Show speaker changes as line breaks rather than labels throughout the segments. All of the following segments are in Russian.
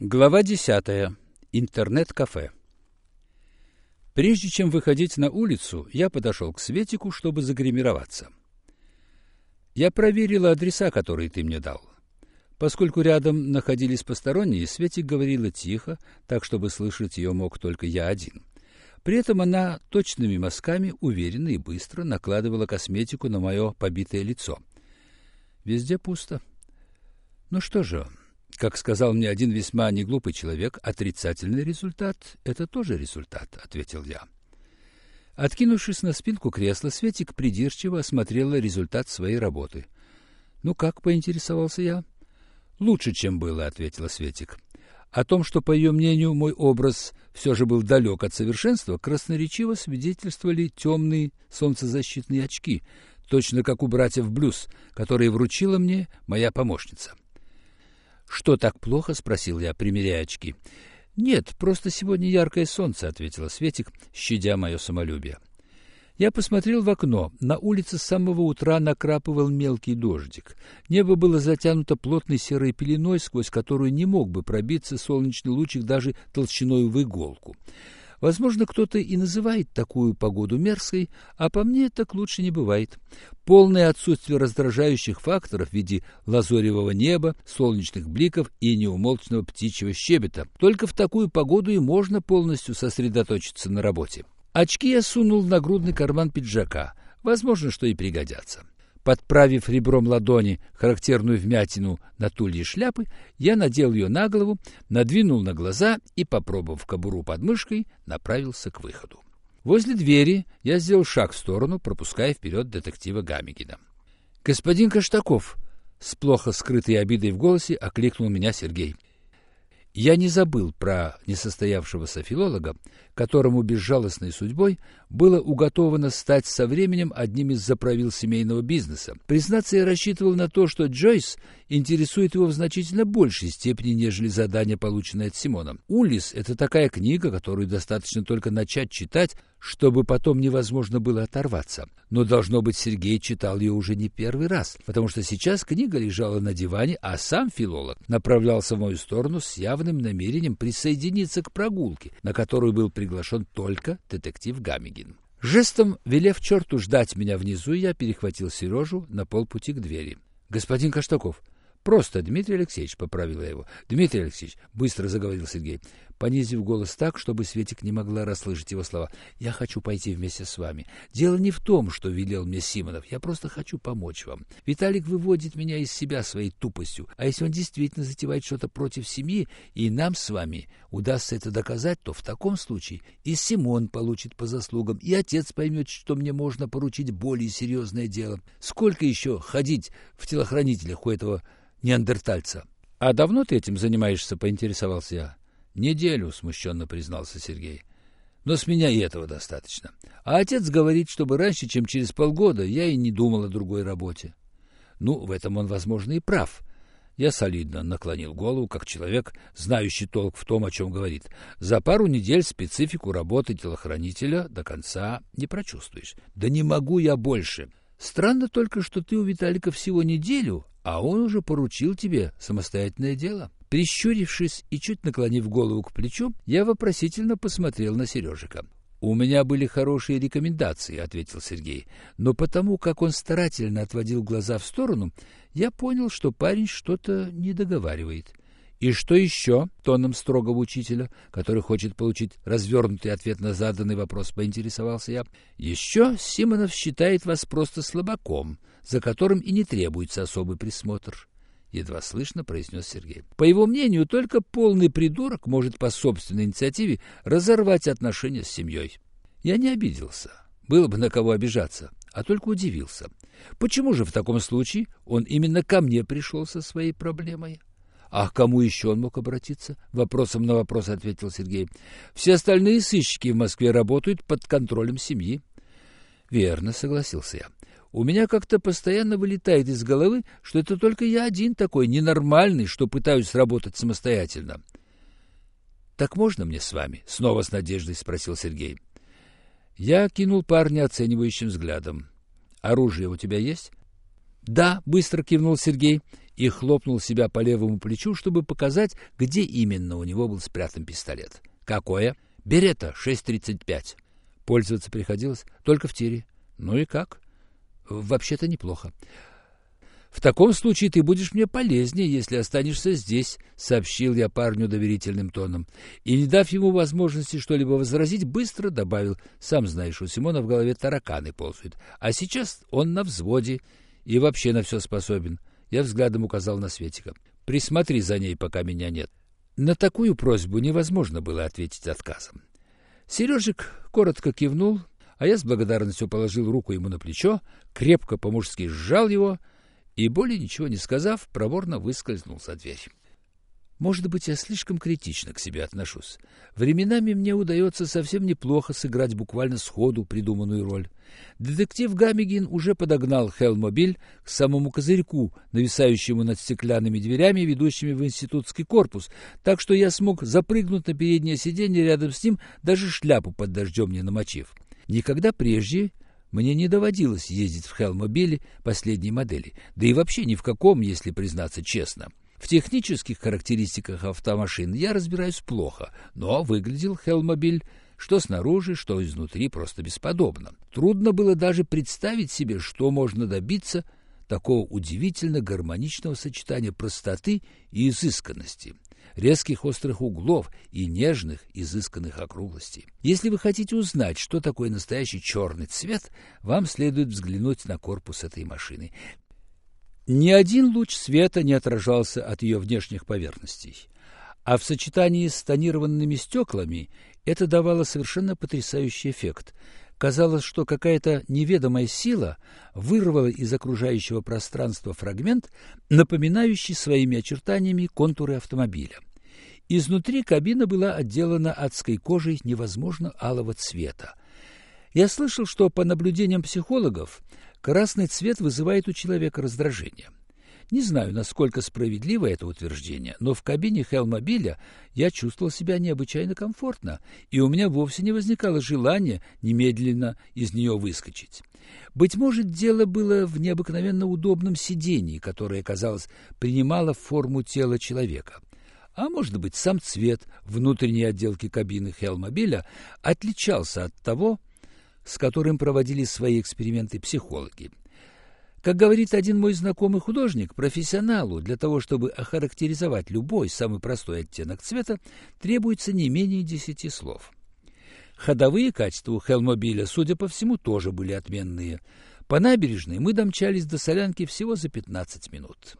Глава 10. Интернет-кафе. Прежде чем выходить на улицу, я подошел к Светику, чтобы загримироваться. Я проверила адреса, которые ты мне дал. Поскольку рядом находились посторонние, Светик говорила тихо, так, чтобы слышать ее мог только я один. При этом она точными мазками, уверенно и быстро накладывала косметику на мое побитое лицо. Везде пусто. Ну что же, как сказал мне один весьма неглупый человек, отрицательный результат — это тоже результат, — ответил я. Откинувшись на спинку кресла, Светик придирчиво осмотрела результат своей работы. «Ну как?» — поинтересовался я. «Лучше, чем было», — ответила Светик. О том, что, по ее мнению, мой образ все же был далек от совершенства, красноречиво свидетельствовали темные солнцезащитные очки, точно как у братьев Блюз, которые вручила мне моя помощница. — «Что так плохо?» — спросил я, примеряя очки. «Нет, просто сегодня яркое солнце», — ответила Светик, щадя мое самолюбие. Я посмотрел в окно. На улице с самого утра накрапывал мелкий дождик. Небо было затянуто плотной серой пеленой, сквозь которую не мог бы пробиться солнечный лучик даже толщиной в иголку. Возможно, кто-то и называет такую погоду мерзкой, а по мне так лучше не бывает. Полное отсутствие раздражающих факторов в виде лазоревого неба, солнечных бликов и неумолчного птичьего щебета. Только в такую погоду и можно полностью сосредоточиться на работе. Очки я сунул в нагрудный карман пиджака. Возможно, что и пригодятся. Подправив ребром ладони характерную вмятину на тулье шляпы, я надел ее на голову, надвинул на глаза и, попробовав кобуру под мышкой, направился к выходу. Возле двери я сделал шаг в сторону, пропуская вперед детектива Гамигина. «Господин Каштаков!» — с плохо скрытой обидой в голосе окликнул меня Сергей. Я не забыл про несостоявшегося филолога, которому безжалостной судьбой было уготовано стать со временем одним из заправил семейного бизнеса. Признаться, я рассчитывал на то, что Джойс интересует его в значительно большей степени, нежели задание, полученное от Симона. «Улис» — это такая книга, которую достаточно только начать читать, чтобы потом невозможно было оторваться. Но, должно быть, Сергей читал ее уже не первый раз, потому что сейчас книга лежала на диване, а сам филолог направлялся в мою сторону с явным намерением присоединиться к прогулке, на которую был приглашен только детектив Гамигин. Жестом, велев черту ждать меня внизу, я перехватил Сережу на полпути к двери. — Господин Каштаков, Просто Дмитрий Алексеевич, поправила его. Дмитрий Алексеевич, быстро заговорил Сергей, понизив голос так, чтобы Светик не могла расслышать его слова. Я хочу пойти вместе с вами. Дело не в том, что велел мне Симонов. Я просто хочу помочь вам. Виталик выводит меня из себя своей тупостью. А если он действительно затевает что-то против семьи, и нам с вами удастся это доказать, то в таком случае и Симон получит по заслугам, и отец поймет, что мне можно поручить более серьезное дело. Сколько еще ходить в телохранителях у этого неандертальца. — А давно ты этим занимаешься? — поинтересовался я. — Неделю, — смущенно признался Сергей. — Но с меня и этого достаточно. А отец говорит, чтобы раньше, чем через полгода, я и не думал о другой работе. Ну, в этом он, возможно, и прав. Я солидно наклонил голову, как человек, знающий толк в том, о чем говорит. За пару недель специфику работы телохранителя до конца не прочувствуешь. Да не могу я больше. Странно только, что ты у Виталика всего неделю, а он уже поручил тебе самостоятельное дело. Прищурившись и чуть наклонив голову к плечу, я вопросительно посмотрел на Сережика. «У меня были хорошие рекомендации», — ответил Сергей. «Но потому, как он старательно отводил глаза в сторону, я понял, что парень что-то не договаривает. «И что еще?» — тоном строгого учителя, который хочет получить развернутый ответ на заданный вопрос, поинтересовался я. «Еще Симонов считает вас просто слабаком, за которым и не требуется особый присмотр», — едва слышно произнес Сергей. «По его мнению, только полный придурок может по собственной инициативе разорвать отношения с семьей». Я не обиделся. Было бы на кого обижаться, а только удивился. Почему же в таком случае он именно ко мне пришел со своей проблемой? А к кому еще он мог обратиться? Вопросом на вопрос ответил Сергей. Все остальные сыщики в Москве работают под контролем семьи. Верно, согласился я. У меня как-то постоянно вылетает из головы, что это только я один такой ненормальный, что пытаюсь работать самостоятельно. Так можно мне с вами? Снова с надеждой спросил Сергей. Я кинул парня оценивающим взглядом. Оружие у тебя есть? Да, быстро кивнул Сергей и хлопнул себя по левому плечу, чтобы показать, где именно у него был спрятан пистолет. «Какое?» «Берета 6.35». Пользоваться приходилось только в тире. «Ну и как?» «Вообще-то неплохо. «В таком случае ты будешь мне полезнее, если останешься здесь», — сообщил я парню доверительным тоном. И, не дав ему возможности что-либо возразить, быстро добавил, «Сам знаешь, у Симона в голове тараканы ползают, а сейчас он на взводе и вообще на все способен». Я взглядом указал на Светика. «Присмотри за ней, пока меня нет». На такую просьбу невозможно было ответить отказом. Сережик коротко кивнул, а я с благодарностью положил руку ему на плечо, крепко по-мужски сжал его — и, более ничего не сказав, проворно выскользнул за дверь. Может быть, я слишком критично к себе отношусь. Временами мне удается совсем неплохо сыграть буквально сходу придуманную роль. Детектив Гамигин уже подогнал Хелмобиль к самому козырьку, нависающему над стеклянными дверями, ведущими в институтский корпус, так что я смог запрыгнуть на переднее сиденье рядом с ним, даже шляпу под дождем не намочив. Никогда прежде мне не доводилось ездить в Хелмобиле последней модели, да и вообще ни в каком, если признаться честно. В технических характеристиках автомашин я разбираюсь плохо, но выглядел Хелмобиль что снаружи, что изнутри просто бесподобно. Трудно было даже представить себе, что можно добиться такого удивительно гармоничного сочетания простоты и изысканности резких острых углов и нежных, изысканных округлостей. Если вы хотите узнать, что такое настоящий черный цвет, вам следует взглянуть на корпус этой машины. Ни один луч света не отражался от ее внешних поверхностей, а в сочетании с тонированными стеклами это давало совершенно потрясающий эффект – Казалось, что какая-то неведомая сила вырвала из окружающего пространства фрагмент, напоминающий своими очертаниями контуры автомобиля. Изнутри кабина была отделана адской кожей невозможно алого цвета. Я слышал, что по наблюдениям психологов красный цвет вызывает у человека раздражение. Не знаю, насколько справедливо это утверждение, но в кабине Хелмобиля я чувствовал себя необычайно комфортно, и у меня вовсе не возникало желания немедленно из нее выскочить. Быть может, дело было в необыкновенно удобном сидении, которое, казалось, принимало форму тела человека а может быть сам цвет внутренней отделки кабины Хелмобиля отличался от того, с которым проводили свои эксперименты психологи. Как говорит один мой знакомый художник, профессионалу для того, чтобы охарактеризовать любой самый простой оттенок цвета, требуется не менее десяти слов. Ходовые качества у Хелмобиля, судя по всему, тоже были отменные. По набережной мы домчались до солянки всего за 15 минут.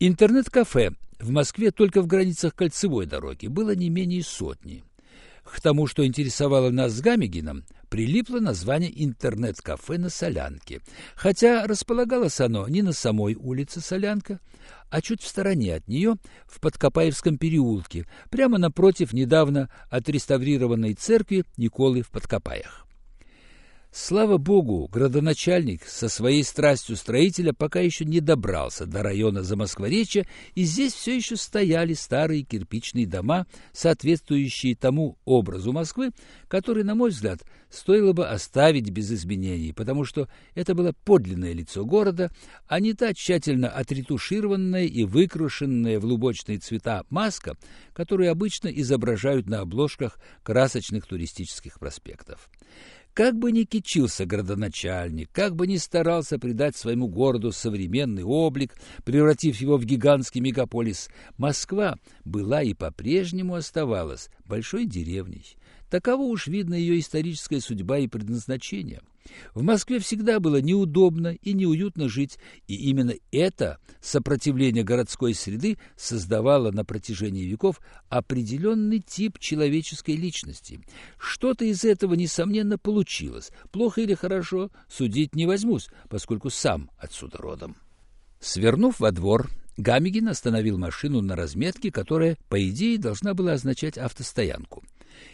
Интернет-кафе в Москве только в границах кольцевой дороги было не менее сотни. К тому, что интересовало нас с Гамегином, прилипло название интернет-кафе на Солянке, хотя располагалось оно не на самой улице Солянка, а чуть в стороне от нее, в Подкопаевском переулке, прямо напротив недавно отреставрированной церкви Николы в Подкопаях. Слава богу, градоначальник со своей страстью строителя пока еще не добрался до района Замоскворечья, и здесь все еще стояли старые кирпичные дома, соответствующие тому образу Москвы, который, на мой взгляд, стоило бы оставить без изменений, потому что это было подлинное лицо города, а не та тщательно отретушированная и выкрашенная в лубочные цвета маска, которую обычно изображают на обложках красочных туристических проспектов. Как бы ни кичился городоначальник, как бы ни старался придать своему городу современный облик, превратив его в гигантский мегаполис, Москва была и по-прежнему оставалась большой деревней. Таково уж видно ее историческая судьба и предназначение – в Москве всегда было неудобно и неуютно жить, и именно это сопротивление городской среды создавало на протяжении веков определенный тип человеческой личности. Что-то из этого, несомненно, получилось. Плохо или хорошо, судить не возьмусь, поскольку сам отсюда родом. Свернув во двор, Гамигин остановил машину на разметке, которая, по идее, должна была означать автостоянку.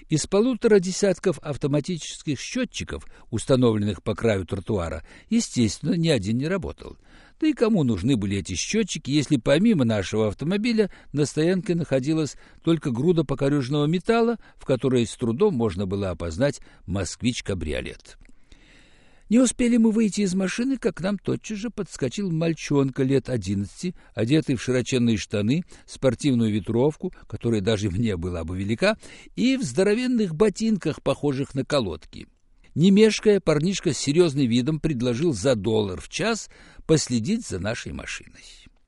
Из полутора десятков автоматических счетчиков, установленных по краю тротуара, естественно, ни один не работал. Да и кому нужны были эти счетчики, если помимо нашего автомобиля на стоянке находилась только груда покорежного металла, в которой с трудом можно было опознать «Москвич-кабриолет». Не успели мы выйти из машины, как к нам тотчас же подскочил мальчонка лет одиннадцати, одетый в широченные штаны, спортивную ветровку, которая даже мне была бы велика, и в здоровенных ботинках, похожих на колодки. Не мешкая, парнишка с серьезным видом предложил за доллар в час последить за нашей машиной.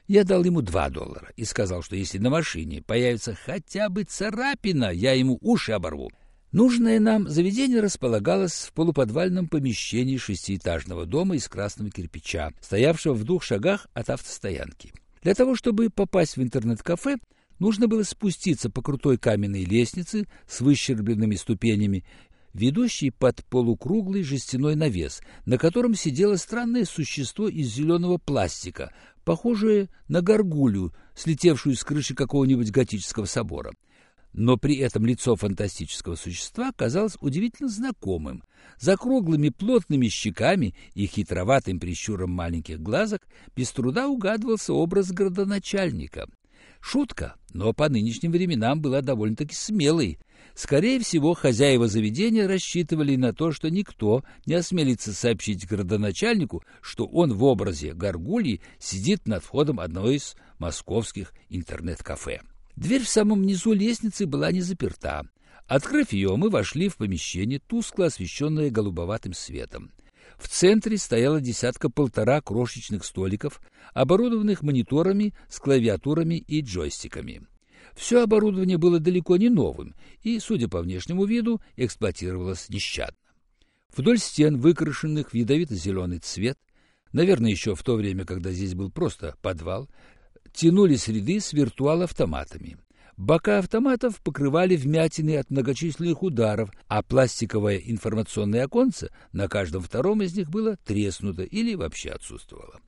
Я дал ему два доллара и сказал, что если на машине появится хотя бы царапина, я ему уши оборву. Нужное нам заведение располагалось в полуподвальном помещении шестиэтажного дома из красного кирпича, стоявшего в двух шагах от автостоянки. Для того, чтобы попасть в интернет-кафе, нужно было спуститься по крутой каменной лестнице с выщербленными ступенями, ведущей под полукруглый жестяной навес, на котором сидело странное существо из зеленого пластика, похожее на горгулью, слетевшую с крыши какого-нибудь готического собора но при этом лицо фантастического существа казалось удивительно знакомым. За круглыми плотными щеками и хитроватым прищуром маленьких глазок без труда угадывался образ градоначальника. Шутка, но по нынешним временам была довольно-таки смелой. Скорее всего, хозяева заведения рассчитывали на то, что никто не осмелится сообщить градоначальнику, что он в образе горгульи сидит над входом одного из московских интернет-кафе. Дверь в самом низу лестницы была не заперта. Открыв ее, мы вошли в помещение, тускло освещенное голубоватым светом. В центре стояла десятка-полтора крошечных столиков, оборудованных мониторами с клавиатурами и джойстиками. Все оборудование было далеко не новым и, судя по внешнему виду, эксплуатировалось нещадно. Вдоль стен, выкрашенных в ядовито-зеленый цвет, наверное, еще в то время, когда здесь был просто подвал, тянулись ряды с виртуал-автоматами. Бока автоматов покрывали вмятины от многочисленных ударов, а пластиковое информационное оконце на каждом втором из них было треснуто или вообще отсутствовало.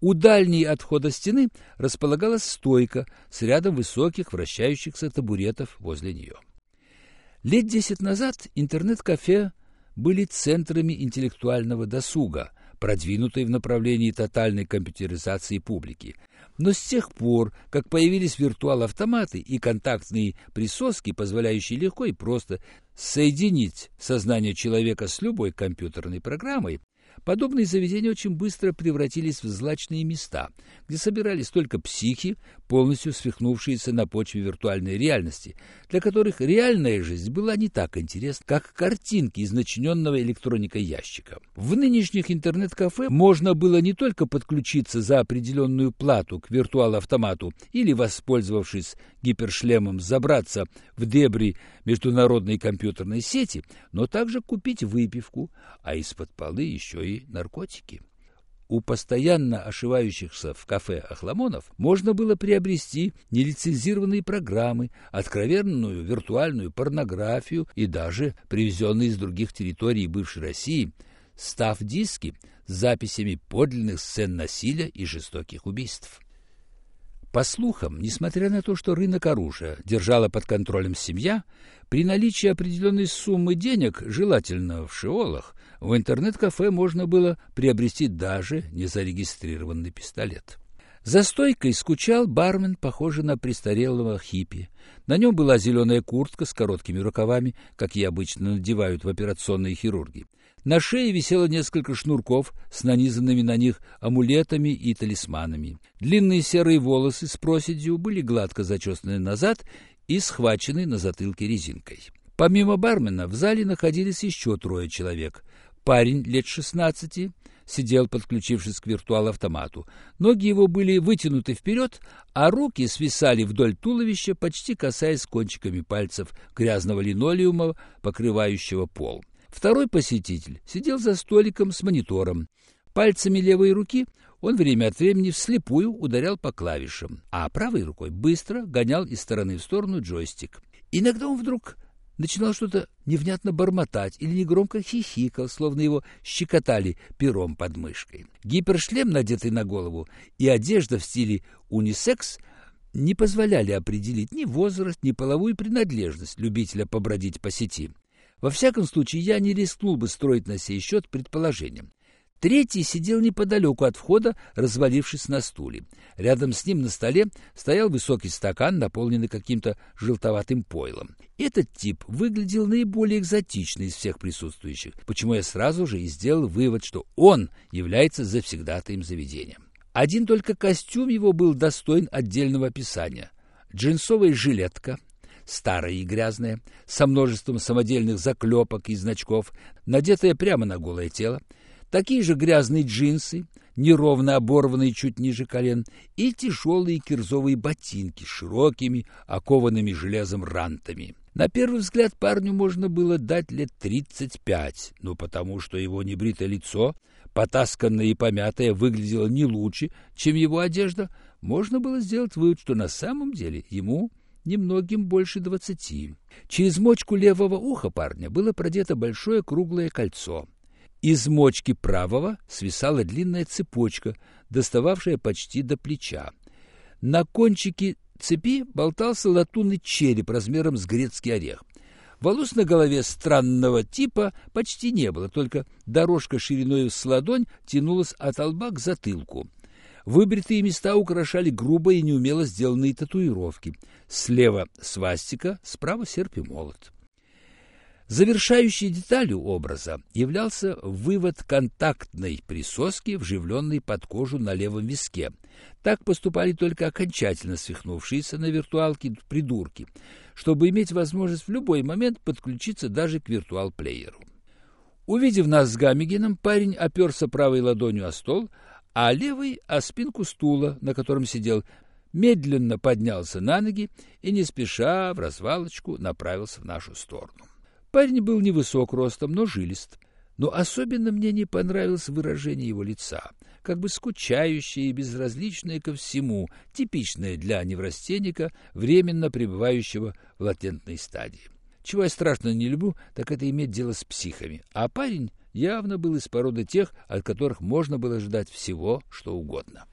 У дальней от входа стены располагалась стойка с рядом высоких вращающихся табуретов возле нее. Лет десять назад интернет-кафе были центрами интеллектуального досуга, продвинутой в направлении тотальной компьютеризации публики, но с тех пор, как появились виртуал-автоматы и контактные присоски, позволяющие легко и просто соединить сознание человека с любой компьютерной программой, Подобные заведения очень быстро превратились в злачные места, где собирались только психи, полностью свихнувшиеся на почве виртуальной реальности, для которых реальная жизнь была не так интересна, как картинки из начиненного электроникой ящика. В нынешних интернет-кафе можно было не только подключиться за определенную плату к виртуал-автомату или, воспользовавшись гипершлемом, забраться в дебри международной компьютерной сети, но также купить выпивку, а из-под полы и наркотики. У постоянно ошивающихся в кафе охламонов можно было приобрести нелицензированные программы, откровенную виртуальную порнографию и даже привезенные из других территорий бывшей России став диски с записями подлинных сцен насилия и жестоких убийств. По слухам, несмотря на то, что рынок оружия держала под контролем семья, при наличии определенной суммы денег, желательно в шиолах, в интернет-кафе можно было приобрести даже незарегистрированный пистолет. За стойкой скучал бармен, похожий на престарелого хиппи. На нем была зеленая куртка с короткими рукавами, как и обычно надевают в операционные хирурги. На шее висело несколько шнурков с нанизанными на них амулетами и талисманами. Длинные серые волосы с проседью были гладко зачесаны назад и схвачены на затылке резинкой. Помимо бармена в зале находились еще трое человек. Парень лет шестнадцати сидел, подключившись к виртуал-автомату. Ноги его были вытянуты вперед, а руки свисали вдоль туловища, почти касаясь кончиками пальцев грязного линолеума, покрывающего пол. Второй посетитель сидел за столиком с монитором. Пальцами левой руки он время от времени вслепую ударял по клавишам, а правой рукой быстро гонял из стороны в сторону джойстик. Иногда он вдруг начинал что-то невнятно бормотать или негромко хихикал, словно его щекотали пером под мышкой. Гипершлем, надетый на голову, и одежда в стиле унисекс не позволяли определить ни возраст, ни половую принадлежность любителя побродить по сети. Во всяком случае, я не рискнул бы строить на сей счет предположением. Третий сидел неподалеку от входа, развалившись на стуле. Рядом с ним на столе стоял высокий стакан, наполненный каким-то желтоватым пойлом. Этот тип выглядел наиболее экзотично из всех присутствующих, почему я сразу же и сделал вывод, что он является завсегдатаем заведения. Один только костюм его был достоин отдельного описания. Джинсовая жилетка, старая и грязная, со множеством самодельных заклепок и значков, надетая прямо на голое тело, такие же грязные джинсы, неровно оборванные чуть ниже колен, и тяжелые кирзовые ботинки с широкими, окованными железом рантами. На первый взгляд парню можно было дать лет тридцать пять, но потому что его небритое лицо, потасканное и помятое, выглядело не лучше, чем его одежда, можно было сделать вывод, что на самом деле ему немногим больше двадцати. Через мочку левого уха парня было продето большое круглое кольцо. Из мочки правого свисала длинная цепочка, достававшая почти до плеча. На кончике цепи болтался латунный череп размером с грецкий орех. Волос на голове странного типа почти не было, только дорожка шириной с ладонь тянулась от лба к затылку. Выбритые места украшали грубо и неумело сделанные татуировки. Слева свастика, справа серп и молот. Завершающей деталью образа являлся вывод контактной присоски, вживленной под кожу на левом виске. Так поступали только окончательно свихнувшиеся на виртуалке придурки, чтобы иметь возможность в любой момент подключиться даже к виртуал-плееру. Увидев нас с Гамигином, парень оперся правой ладонью о стол, а левой — о спинку стула, на котором сидел, медленно поднялся на ноги и не спеша в развалочку направился в нашу сторону. Парень был невысок ростом, но жилист. Но особенно мне не понравилось выражение его лица, как бы скучающее и безразличное ко всему, типичное для неврастенника, временно пребывающего в латентной стадии. Чего я страшно не люблю, так это иметь дело с психами. А парень явно был из породы тех, от которых можно было ждать всего, что угодно.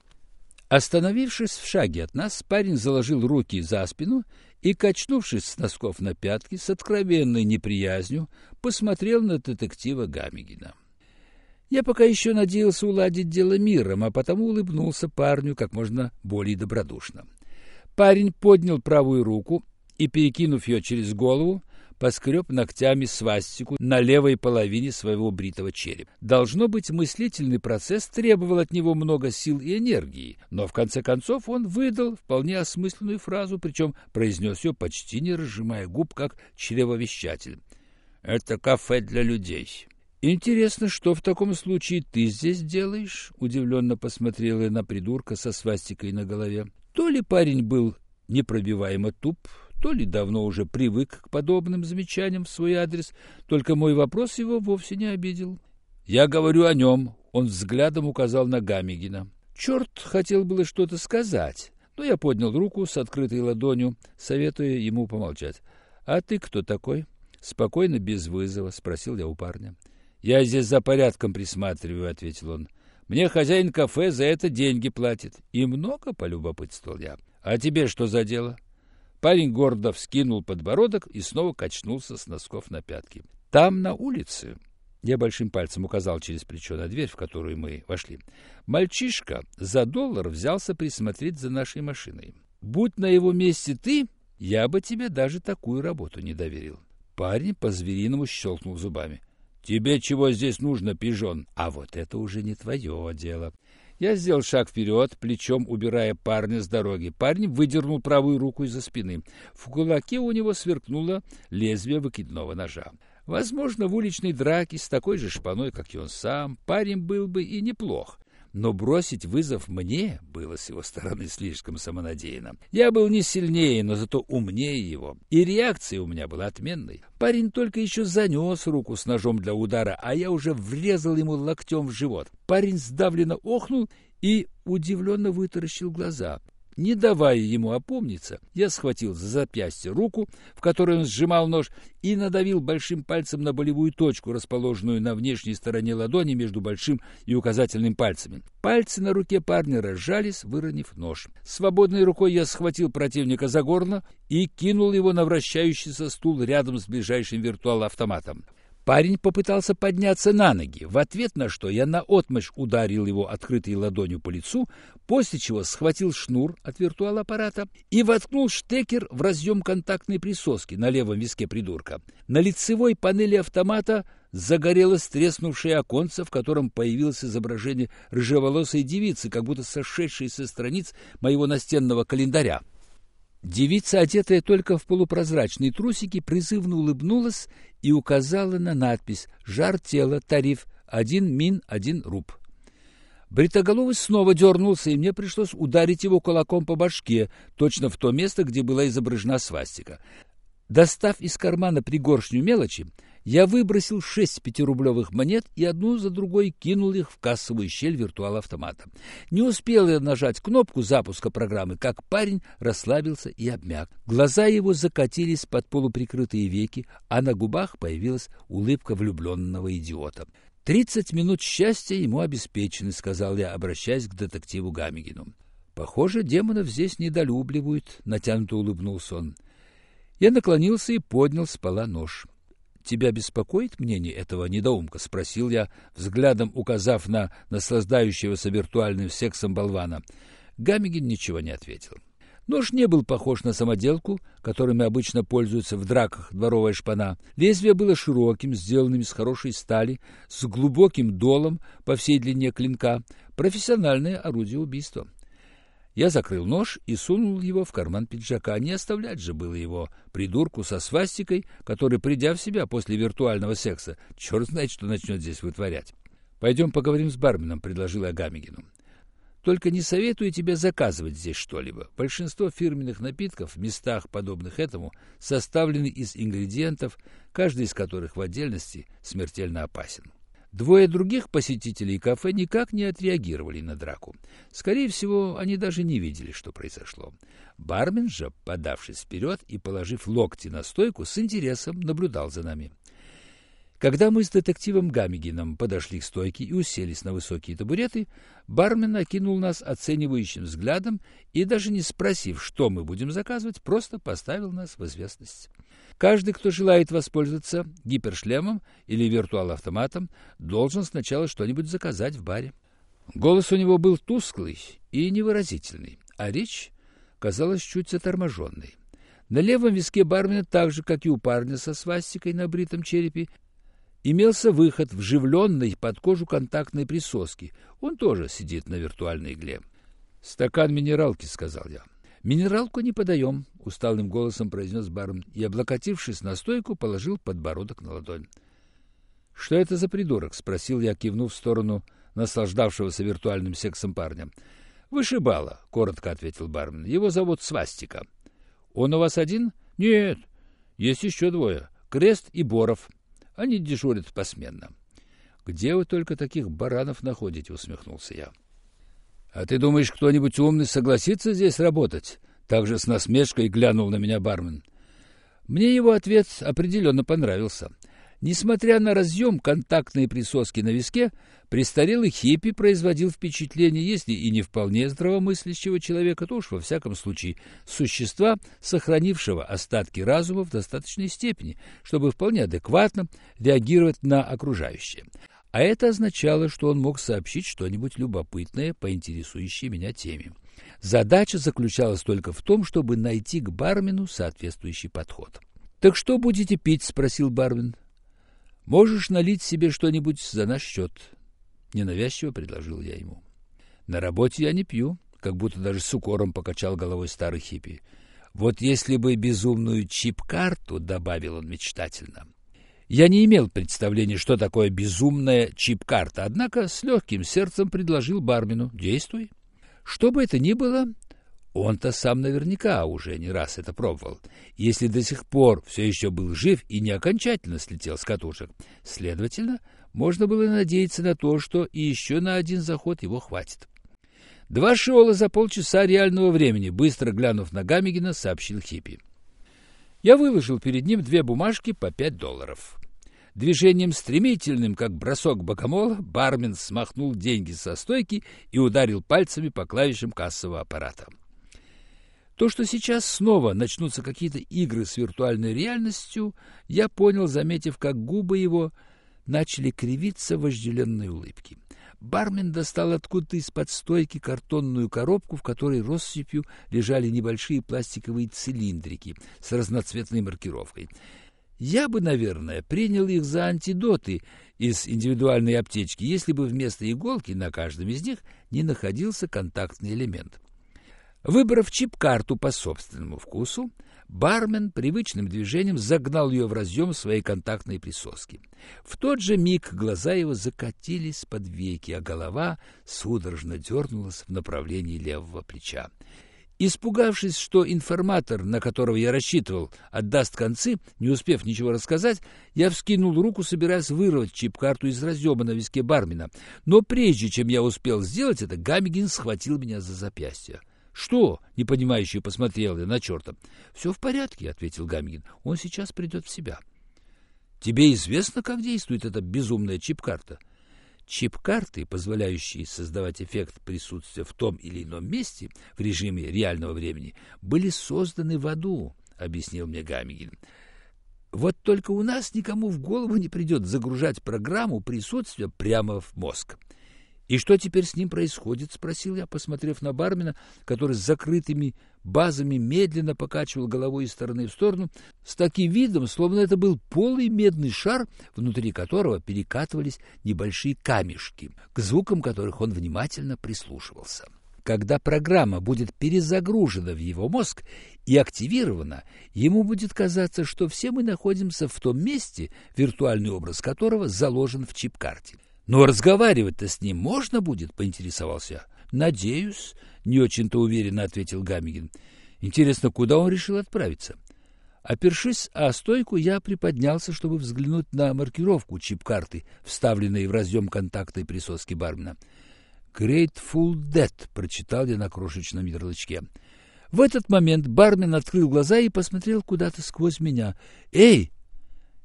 Остановившись в шаге от нас, парень заложил руки за спину и, качнувшись с носков на пятки, с откровенной неприязнью посмотрел на детектива Гамигина. Я пока еще надеялся уладить дело миром, а потому улыбнулся парню как можно более добродушно. Парень поднял правую руку и, перекинув ее через голову, поскреб ногтями свастику на левой половине своего бритого черепа. Должно быть, мыслительный процесс требовал от него много сил и энергии, но в конце концов он выдал вполне осмысленную фразу, причем произнес ее почти не разжимая губ, как чревовещатель. «Это кафе для людей». «Интересно, что в таком случае ты здесь делаешь?» — удивленно посмотрела на придурка со свастикой на голове. То ли парень был непробиваемо туп, то ли давно уже привык к подобным замечаниям в свой адрес, только мой вопрос его вовсе не обидел. «Я говорю о нем», — он взглядом указал на Гамигина. Черт хотел было что-то сказать, но я поднял руку с открытой ладонью, советуя ему помолчать. «А ты кто такой?» «Спокойно, без вызова», — спросил я у парня. «Я здесь за порядком присматриваю», — ответил он. «Мне хозяин кафе за это деньги платит». «И много?» — полюбопытствовал я. «А тебе что за дело?» Парень гордо вскинул подбородок и снова качнулся с носков на пятки. Там, на улице, я большим пальцем указал через плечо на дверь, в которую мы вошли, мальчишка за доллар взялся присмотреть за нашей машиной. Будь на его месте ты, я бы тебе даже такую работу не доверил. Парень по-звериному щелкнул зубами. «Тебе чего здесь нужно, пижон?» «А вот это уже не твое дело. Я сделал шаг вперед, плечом убирая парня с дороги. Парень выдернул правую руку из-за спины. В кулаке у него сверкнуло лезвие выкидного ножа. Возможно, в уличной драке с такой же шпаной, как и он сам, парень был бы и неплох но бросить вызов мне было с его стороны слишком самонадеянно. Я был не сильнее, но зато умнее его, и реакция у меня была отменной. Парень только еще занес руку с ножом для удара, а я уже врезал ему локтем в живот. Парень сдавленно охнул и удивленно вытаращил глаза. Не давая ему опомниться, я схватил за запястье руку, в которой он сжимал нож, и надавил большим пальцем на болевую точку, расположенную на внешней стороне ладони между большим и указательным пальцами. Пальцы на руке парня разжались, выронив нож. Свободной рукой я схватил противника за горло и кинул его на вращающийся стул рядом с ближайшим виртуал-автоматом. Парень попытался подняться на ноги, в ответ на что я наотмашь ударил его открытой ладонью по лицу, после чего схватил шнур от виртуал-аппарата и воткнул штекер в разъем контактной присоски на левом виске придурка. На лицевой панели автомата загорелось треснувшее оконце, в котором появилось изображение рыжеволосой девицы, как будто сошедшей со страниц моего настенного календаря. Девица, одетая только в полупрозрачные трусики, призывно улыбнулась и указала на надпись «Жар тела, тариф, один мин, один руб». Бритоголовый снова дернулся, и мне пришлось ударить его кулаком по башке, точно в то место, где была изображена свастика. Достав из кармана пригоршню мелочи, я выбросил шесть пятирублевых монет и одну за другой кинул их в кассовую щель виртуал-автомата. Не успел я нажать кнопку запуска программы, как парень расслабился и обмяк. Глаза его закатились под полуприкрытые веки, а на губах появилась улыбка влюбленного идиота. «Тридцать минут счастья ему обеспечены», — сказал я, обращаясь к детективу Гамигину. «Похоже, демонов здесь недолюбливают», — натянуто улыбнулся он. Я наклонился и поднял с пола нож. «Тебя беспокоит мнение этого недоумка?» — спросил я, взглядом указав на наслаждающегося виртуальным сексом болвана. Гамигин ничего не ответил. Нож не был похож на самоделку, которыми обычно пользуются в драках дворовая шпана. Лезвие было широким, сделанным из хорошей стали, с глубоким долом по всей длине клинка. Профессиональное орудие убийства. Я закрыл нож и сунул его в карман пиджака. Не оставлять же было его придурку со свастикой, который, придя в себя после виртуального секса, черт знает, что начнет здесь вытворять. «Пойдем поговорим с барменом», — предложил я Гамигину. «Только не советую тебе заказывать здесь что-либо. Большинство фирменных напитков в местах, подобных этому, составлены из ингредиентов, каждый из которых в отдельности смертельно опасен». Двое других посетителей кафе никак не отреагировали на драку. Скорее всего, они даже не видели, что произошло. Бармен же, подавшись вперед и положив локти на стойку, с интересом наблюдал за нами. Когда мы с детективом Гамигином подошли к стойке и уселись на высокие табуреты, бармен окинул нас оценивающим взглядом и, даже не спросив, что мы будем заказывать, просто поставил нас в известность. Каждый, кто желает воспользоваться гипершлемом или виртуал-автоматом, должен сначала что-нибудь заказать в баре. Голос у него был тусклый и невыразительный, а речь казалась чуть заторможенной. На левом виске бармена, так же, как и у парня со свастикой на бритом черепе, имелся выход, вживленный под кожу контактной присоски. Он тоже сидит на виртуальной игле. «Стакан минералки», — сказал я. «Минералку не подаем», — усталым голосом произнес бармен и, облокотившись на стойку, положил подбородок на ладонь. «Что это за придурок?» — спросил я, кивнув в сторону наслаждавшегося виртуальным сексом парня. «Вышибала», — коротко ответил бармен. «Его зовут Свастика». «Он у вас один?» «Нет, есть еще двое. Крест и Боров. Они дежурят посменно. «Где вы только таких баранов находите?» — усмехнулся я. «А ты думаешь, кто-нибудь умный согласится здесь работать?» Также с насмешкой глянул на меня бармен. Мне его ответ определенно понравился. Несмотря на разъем контактной присоски на виске, престарелый хиппи производил впечатление, если и не вполне здравомыслящего человека, то уж во всяком случае существа, сохранившего остатки разума в достаточной степени, чтобы вполне адекватно реагировать на окружающее. А это означало, что он мог сообщить что-нибудь любопытное по интересующей меня теме. Задача заключалась только в том, чтобы найти к бармену соответствующий подход. «Так что будете пить?» — спросил бармен. Можешь налить себе что-нибудь за наш счет. Ненавязчиво предложил я ему. На работе я не пью, как будто даже с укором покачал головой старый хиппи. Вот если бы безумную чип-карту, добавил он мечтательно. Я не имел представления, что такое безумная чип-карта, однако с легким сердцем предложил бармену «Действуй». Что бы это ни было, он-то сам наверняка уже не раз это пробовал. Если до сих пор все еще был жив и не окончательно слетел с катушек, следовательно, можно было надеяться на то, что и еще на один заход его хватит. Два шиола за полчаса реального времени, быстро глянув на Гамигина, сообщил Хиппи. Я выложил перед ним две бумажки по пять долларов. Движением стремительным, как бросок богомола, бармен смахнул деньги со стойки и ударил пальцами по клавишам кассового аппарата. То, что сейчас снова начнутся какие-то игры с виртуальной реальностью, я понял, заметив, как губы его начали кривиться в вожделенной улыбке. Бармен достал откуда-то из-под стойки картонную коробку, в которой россыпью лежали небольшие пластиковые цилиндрики с разноцветной маркировкой. Я бы, наверное, принял их за антидоты из индивидуальной аптечки, если бы вместо иголки на каждом из них не находился контактный элемент. Выбрав чип-карту по собственному вкусу, бармен привычным движением загнал ее в разъем своей контактной присоски. В тот же миг глаза его закатились под веки, а голова судорожно дернулась в направлении левого плеча. Испугавшись, что информатор, на которого я рассчитывал, отдаст концы, не успев ничего рассказать, я вскинул руку, собираясь вырвать чип-карту из разъема на виске бармена. Но прежде чем я успел сделать это, Гамигин схватил меня за запястье. «Что?» — непонимающе посмотрел я на черта. «Все в порядке», — ответил Гамигин. «Он сейчас придет в себя». «Тебе известно, как действует эта безумная чип-карта?» Чип-карты, позволяющие создавать эффект присутствия в том или ином месте в режиме реального времени, были созданы в аду, объяснил мне Гамигин. Вот только у нас никому в голову не придет загружать программу присутствия прямо в мозг. «И что теперь с ним происходит?» — спросил я, посмотрев на бармена, который с закрытыми базами медленно покачивал головой из стороны в сторону, с таким видом, словно это был полый медный шар, внутри которого перекатывались небольшие камешки, к звукам которых он внимательно прислушивался. Когда программа будет перезагружена в его мозг и активирована, ему будет казаться, что все мы находимся в том месте, виртуальный образ которого заложен в чип-карте. Но разговаривать-то с ним можно будет, поинтересовался. Надеюсь, не очень-то уверенно ответил Гамигин. Интересно, куда он решил отправиться? Опершись о стойку, я приподнялся, чтобы взглянуть на маркировку чип-карты, вставленной в разъем контактной присоски бармена. «Grateful Dead», — прочитал я на крошечном ярлычке. В этот момент бармен открыл глаза и посмотрел куда-то сквозь меня. «Эй!»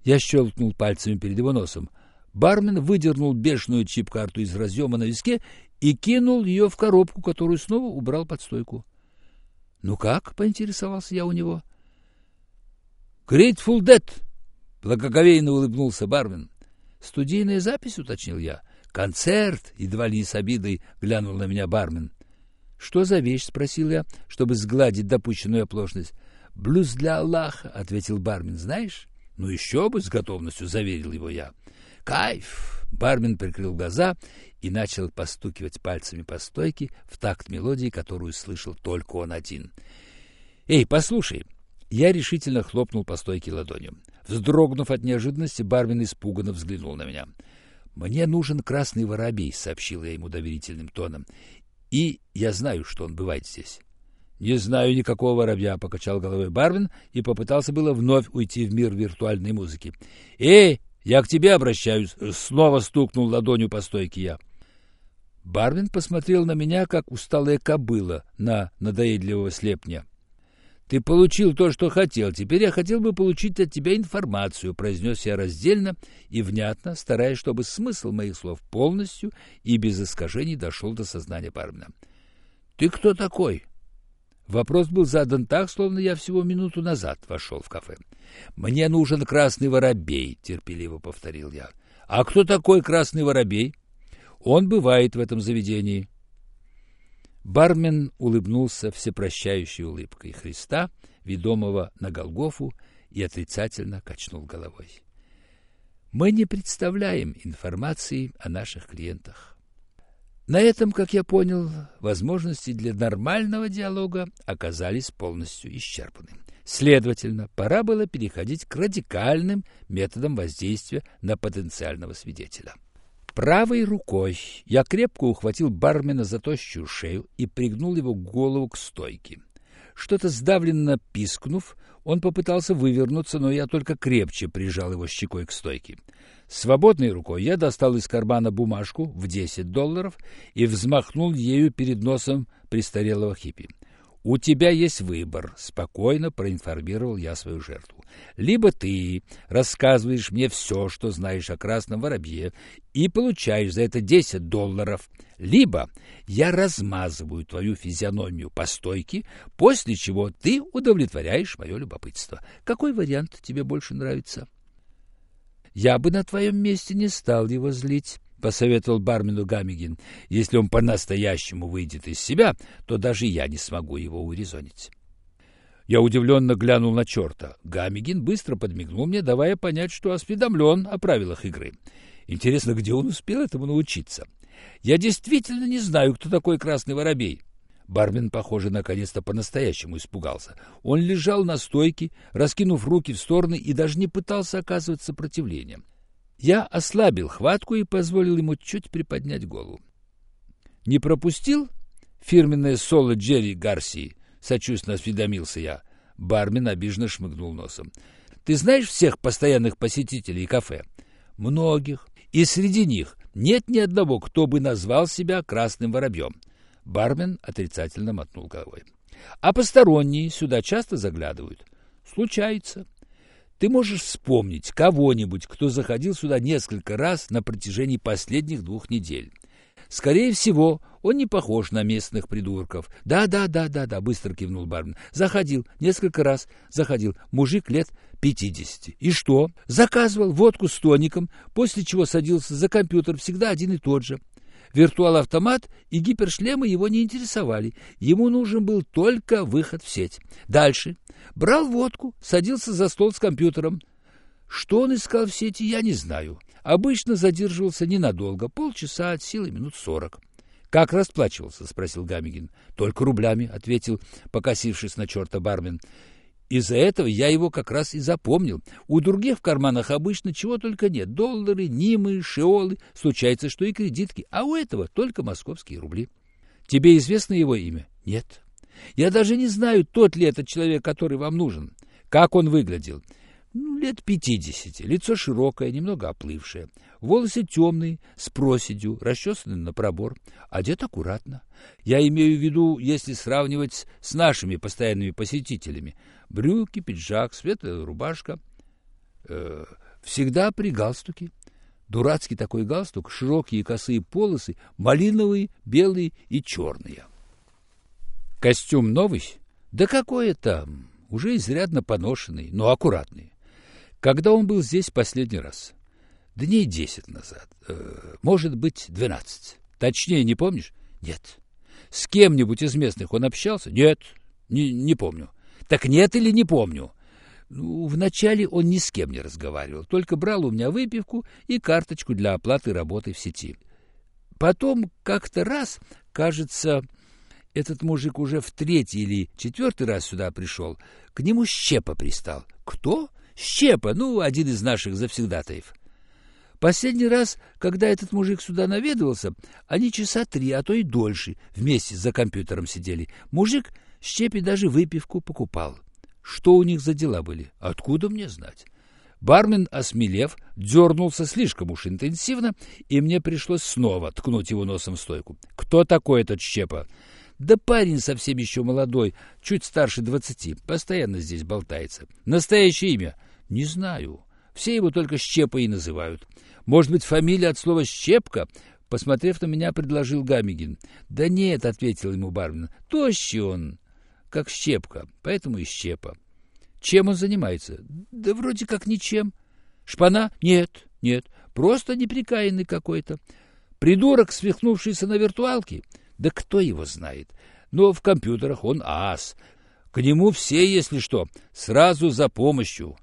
Я щелкнул пальцами перед его носом. Бармен выдернул бешеную чип-карту из разъема на виске и кинул ее в коробку, которую снова убрал под стойку. — Ну как? — поинтересовался я у него. — Grateful Dead! — благоговейно улыбнулся бармен. — Студийная запись, — уточнил я. — Концерт! — едва ли с обидой глянул на меня бармен. — Что за вещь? — спросил я, чтобы сгладить допущенную оплошность. — Блюз для Аллаха, — ответил бармен. — Знаешь? — Ну еще бы, — с готовностью заверил его я. — Кайф! Бармен прикрыл глаза и начал постукивать пальцами по стойке в такт мелодии, которую слышал только он один. «Эй, послушай!» Я решительно хлопнул по стойке ладонью. Вздрогнув от неожиданности, бармен испуганно взглянул на меня. «Мне нужен красный воробей», — сообщил я ему доверительным тоном. «И я знаю, что он бывает здесь». «Не знаю никакого воробья», — покачал головой бармен и попытался было вновь уйти в мир виртуальной музыки. «Эй, «Я к тебе обращаюсь», — снова стукнул ладонью по стойке я. Барвин посмотрел на меня, как усталая кобыла на надоедливого слепня. «Ты получил то, что хотел. Теперь я хотел бы получить от тебя информацию», — произнес я раздельно и внятно, стараясь, чтобы смысл моих слов полностью и без искажений дошел до сознания Барвина. «Ты кто такой?» Вопрос был задан так, словно я всего минуту назад вошел в кафе. «Мне нужен красный воробей», — терпеливо повторил я. «А кто такой красный воробей?» «Он бывает в этом заведении». Бармен улыбнулся всепрощающей улыбкой Христа, ведомого на Голгофу, и отрицательно качнул головой. «Мы не представляем информации о наших клиентах. На этом, как я понял, возможности для нормального диалога оказались полностью исчерпаны. Следовательно, пора было переходить к радикальным методам воздействия на потенциального свидетеля. Правой рукой я крепко ухватил бармена за тощую шею и пригнул его голову к стойке. Что-то сдавленно пискнув, он попытался вывернуться, но я только крепче прижал его щекой к стойке. Свободной рукой я достал из кармана бумажку в 10 долларов и взмахнул ею перед носом престарелого хиппи. «У тебя есть выбор», — спокойно проинформировал я свою жертву. Либо ты рассказываешь мне все, что знаешь о красном воробье, и получаешь за это 10 долларов, либо я размазываю твою физиономию по стойке, после чего ты удовлетворяешь мое любопытство. Какой вариант тебе больше нравится? Я бы на твоем месте не стал его злить. — посоветовал бармену Гамигин. — Если он по-настоящему выйдет из себя, то даже я не смогу его урезонить. Я удивленно глянул на черта. Гамигин быстро подмигнул мне, давая понять, что осведомлен о правилах игры. Интересно, где он успел этому научиться? Я действительно не знаю, кто такой красный воробей. Бармен, похоже, наконец-то по-настоящему испугался. Он лежал на стойке, раскинув руки в стороны и даже не пытался оказывать сопротивление. Я ослабил хватку и позволил ему чуть приподнять голову. «Не пропустил фирменное соло Джерри Гарсии?» Сочувственно осведомился я. Бармен обиженно шмыгнул носом. Ты знаешь всех постоянных посетителей кафе? Многих. И среди них нет ни одного, кто бы назвал себя красным воробьем. Бармен отрицательно мотнул головой. А посторонние сюда часто заглядывают? Случается. Ты можешь вспомнить кого-нибудь, кто заходил сюда несколько раз на протяжении последних двух недель? Скорее всего, он не похож на местных придурков. Да, да, да, да, да, быстро кивнул бармен. Заходил, несколько раз заходил. Мужик лет пятидесяти. И что? Заказывал водку с тоником, после чего садился за компьютер, всегда один и тот же. Виртуал-автомат и гипершлемы его не интересовали. Ему нужен был только выход в сеть. Дальше. Брал водку, садился за стол с компьютером. Что он искал в сети, я не знаю. Обычно задерживался ненадолго, полчаса от силы минут сорок. «Как расплачивался?» — спросил Гамигин. «Только рублями», — ответил, покосившись на черта бармен. Из-за этого я его как раз и запомнил. У других в карманах обычно чего только нет. Доллары, нимы, шиолы, случается, что и кредитки. А у этого только московские рубли. Тебе известно его имя? Нет. Я даже не знаю, тот ли этот человек, который вам нужен. Как он выглядел? Ну, лет пятидесяти, лицо широкое, немного оплывшее, волосы темные, с проседью, расчесаны на пробор, одет аккуратно. Я имею в виду, если сравнивать с нашими постоянными посетителями. Брюки, пиджак, светлая рубашка. Э, всегда при галстуке. Дурацкий такой галстук, широкие косые полосы, малиновые, белые и черные. Костюм новый? Да какой там, уже изрядно поношенный, но аккуратный. Когда он был здесь последний раз? Дней десять назад. Э, может быть, двенадцать. Точнее, не помнишь? Нет. С кем-нибудь из местных он общался? Нет, не, не помню. Так нет или не помню? Ну, вначале он ни с кем не разговаривал, только брал у меня выпивку и карточку для оплаты работы в сети. Потом как-то раз, кажется, этот мужик уже в третий или четвертый раз сюда пришел, к нему щепа пристал. Кто? Щепа, ну, один из наших завсегдатаев. Последний раз, когда этот мужик сюда наведывался, они часа три, а то и дольше вместе за компьютером сидели. Мужик Щепе даже выпивку покупал. Что у них за дела были? Откуда мне знать? Бармен, осмелев, дернулся слишком уж интенсивно, и мне пришлось снова ткнуть его носом в стойку. «Кто такой этот Щепа?» Да парень совсем еще молодой, чуть старше двадцати, постоянно здесь болтается. Настоящее имя? Не знаю. Все его только Щепой и называют. Может быть, фамилия от слова «щепка»? Посмотрев на меня, предложил Гамигин. Да нет, ответил ему бармен. Тощий он, как щепка, поэтому и щепа. Чем он занимается? Да вроде как ничем. Шпана? Нет, нет, просто неприкаянный какой-то. Придурок, свихнувшийся на виртуалке? Да кто его знает? Но в компьютерах он ас. К нему все, если что, сразу за помощью.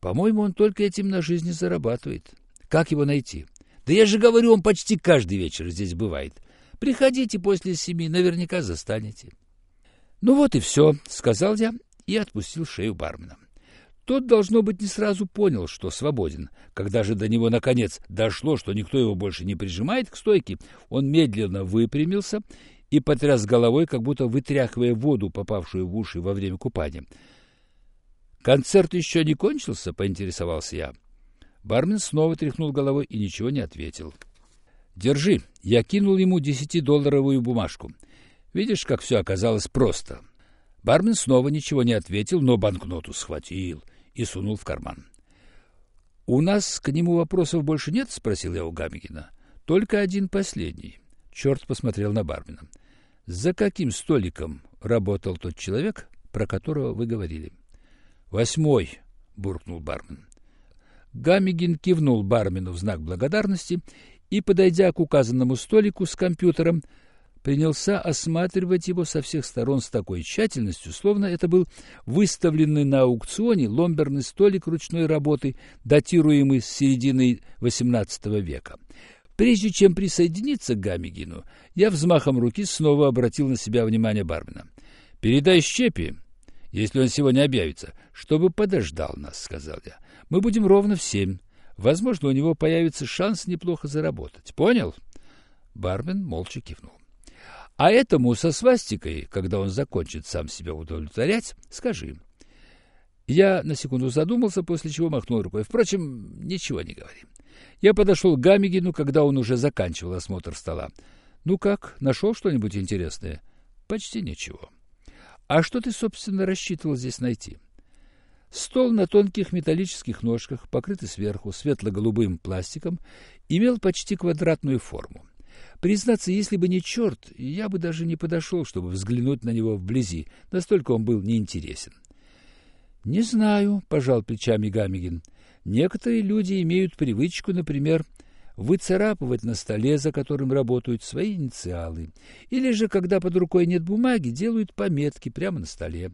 По-моему, он только этим на жизни зарабатывает. Как его найти? Да я же говорю, он почти каждый вечер здесь бывает. Приходите после семи, наверняка застанете. Ну вот и все, сказал я и отпустил шею бармена. Тот, должно быть, не сразу понял, что свободен. Когда же до него, наконец, дошло, что никто его больше не прижимает к стойке, он медленно выпрямился и потряс головой, как будто вытряхивая воду, попавшую в уши во время купания. «Концерт еще не кончился?» — поинтересовался я. Бармен снова тряхнул головой и ничего не ответил. «Держи!» — я кинул ему десятидолларовую бумажку. Видишь, как все оказалось просто. Бармен снова ничего не ответил, но банкноту схватил и сунул в карман. «У нас к нему вопросов больше нет?» — спросил я у Гамикина. «Только один последний». Черт посмотрел на бармена. «За каким столиком работал тот человек, про которого вы говорили?» «Восьмой», — буркнул бармен. Гамигин кивнул бармену в знак благодарности и, подойдя к указанному столику с компьютером, принялся осматривать его со всех сторон с такой тщательностью, словно это был выставленный на аукционе ломберный столик ручной работы, датируемый с середины XVIII века. Прежде чем присоединиться к Гамигину, я взмахом руки снова обратил на себя внимание бармена. «Передай Щепи, если он сегодня объявится, чтобы подождал нас», — сказал я. «Мы будем ровно в семь. Возможно, у него появится шанс неплохо заработать. Понял?» Бармен молча кивнул. «А этому со свастикой, когда он закончит сам себя удовлетворять, скажи». Я на секунду задумался, после чего махнул рукой. Впрочем, ничего не говори. Я подошел к Гамигину, когда он уже заканчивал осмотр стола. «Ну как, нашел что-нибудь интересное?» «Почти ничего». «А что ты, собственно, рассчитывал здесь найти?» Стол на тонких металлических ножках, покрытый сверху светло-голубым пластиком, имел почти квадратную форму. Признаться, если бы не черт, я бы даже не подошел, чтобы взглянуть на него вблизи, настолько он был неинтересен. «Не знаю», — пожал плечами Гамигин. «Некоторые люди имеют привычку, например, выцарапывать на столе, за которым работают свои инициалы, или же, когда под рукой нет бумаги, делают пометки прямо на столе.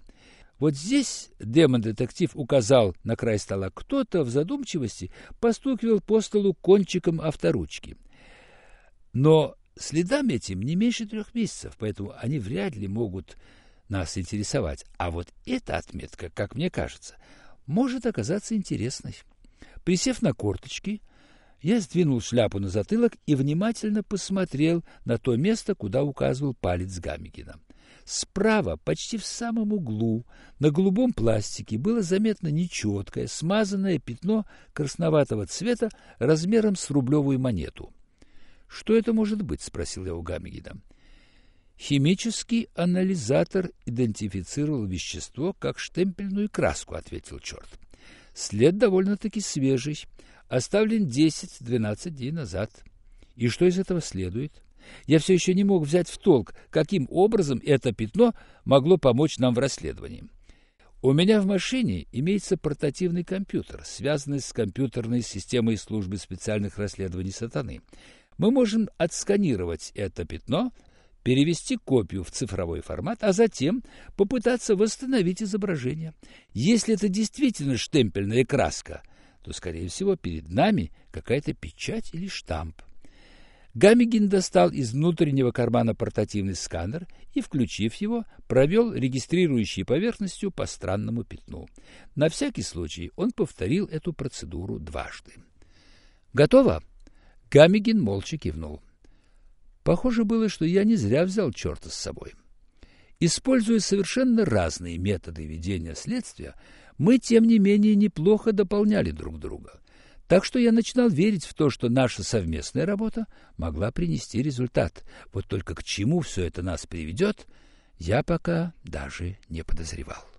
Вот здесь демон-детектив указал на край стола. Кто-то в задумчивости постукивал по столу кончиком авторучки. Но следам этим не меньше трех месяцев, поэтому они вряд ли могут нас интересовать. А вот эта отметка, как мне кажется, может оказаться интересной. Присев на корточки, я сдвинул шляпу на затылок и внимательно посмотрел на то место, куда указывал палец Гамигина. Справа, почти в самом углу, на голубом пластике было заметно нечеткое, смазанное пятно красноватого цвета размером с рублевую монету. «Что это может быть?» — спросил я у Гамигина. «Химический анализатор идентифицировал вещество как штемпельную краску», — ответил черт. «След довольно-таки свежий, оставлен 10-12 дней назад. И что из этого следует?» Я все еще не мог взять в толк, каким образом это пятно могло помочь нам в расследовании. У меня в машине имеется портативный компьютер, связанный с компьютерной системой службы специальных расследований сатаны. Мы можем отсканировать это пятно, перевести копию в цифровой формат, а затем попытаться восстановить изображение. Если это действительно штемпельная краска, то, скорее всего, перед нами какая-то печать или штамп. Гамигин достал из внутреннего кармана портативный сканер и, включив его, провел регистрирующей поверхностью по странному пятну. На всякий случай он повторил эту процедуру дважды. «Готово?» Гамигин молча кивнул. Похоже было, что я не зря взял черта с собой. Используя совершенно разные методы ведения следствия, мы, тем не менее, неплохо дополняли друг друга. Так что я начинал верить в то, что наша совместная работа могла принести результат. Вот только к чему все это нас приведет, я пока даже не подозревал.